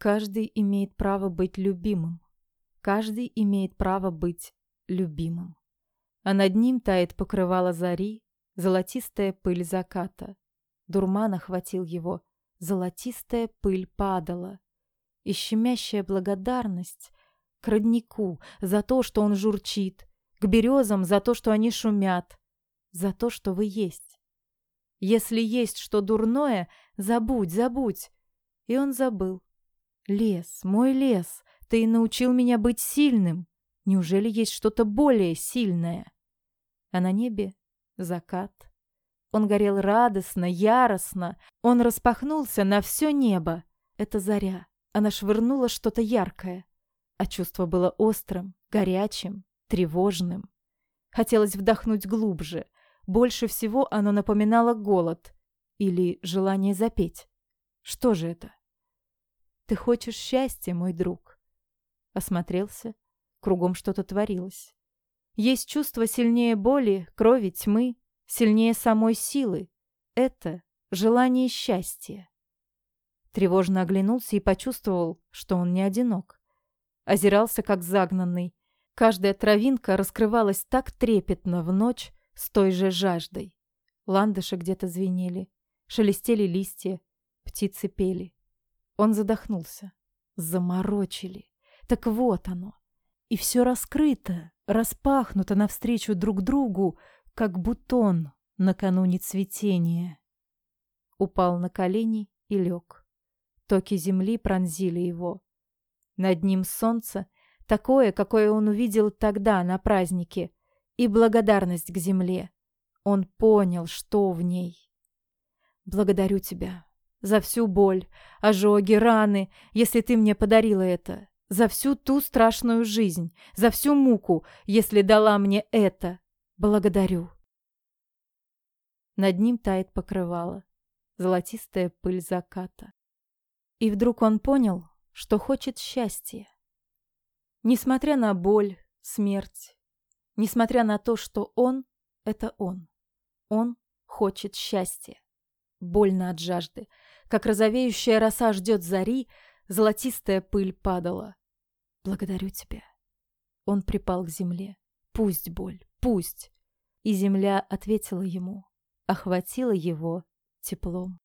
Каждый имеет право быть любимым. Каждый имеет право быть любимым. А над ним тает покрывало зари, золотистая пыль заката. Дурман охватил его, золотистая пыль падала. И щемящая благодарность к роднику за то, что он журчит, к березам за то, что они шумят, за то, что вы есть. Если есть что дурное, забудь, забудь. И он забыл. «Лес, мой лес, ты и научил меня быть сильным. Неужели есть что-то более сильное?» А на небе закат. Он горел радостно, яростно. Он распахнулся на все небо. Это заря. Она швырнула что-то яркое. А чувство было острым, горячим, тревожным. Хотелось вдохнуть глубже. Больше всего оно напоминало голод или желание запеть. Что же это? Ты хочешь счастья, мой друг. Осмотрелся. Кругом что-то творилось. Есть чувство сильнее боли, крови, тьмы, сильнее самой силы. Это желание счастья. Тревожно оглянулся и почувствовал, что он не одинок. Озирался, как загнанный. Каждая травинка раскрывалась так трепетно в ночь с той же жаждой. Ландыши где-то звенели, шелестели листья, птицы пели. Он задохнулся. Заморочили. Так вот оно. И все раскрыто, распахнуто навстречу друг другу, как бутон накануне цветения. Упал на колени и лег. Токи земли пронзили его. Над ним солнце, такое, какое он увидел тогда на празднике, и благодарность к земле. Он понял, что в ней. «Благодарю тебя», за всю боль, ожоги, раны, если ты мне подарила это. За всю ту страшную жизнь, за всю муку, если дала мне это. Благодарю. Над ним тает покрывало, золотистая пыль заката. И вдруг он понял, что хочет счастья. Несмотря на боль, смерть, несмотря на то, что он — это он, он хочет счастья больно от жажды. Как розовеющая роса ждет зари, золотистая пыль падала. «Благодарю тебя». Он припал к земле. «Пусть боль, пусть!» И земля ответила ему, охватила его теплом.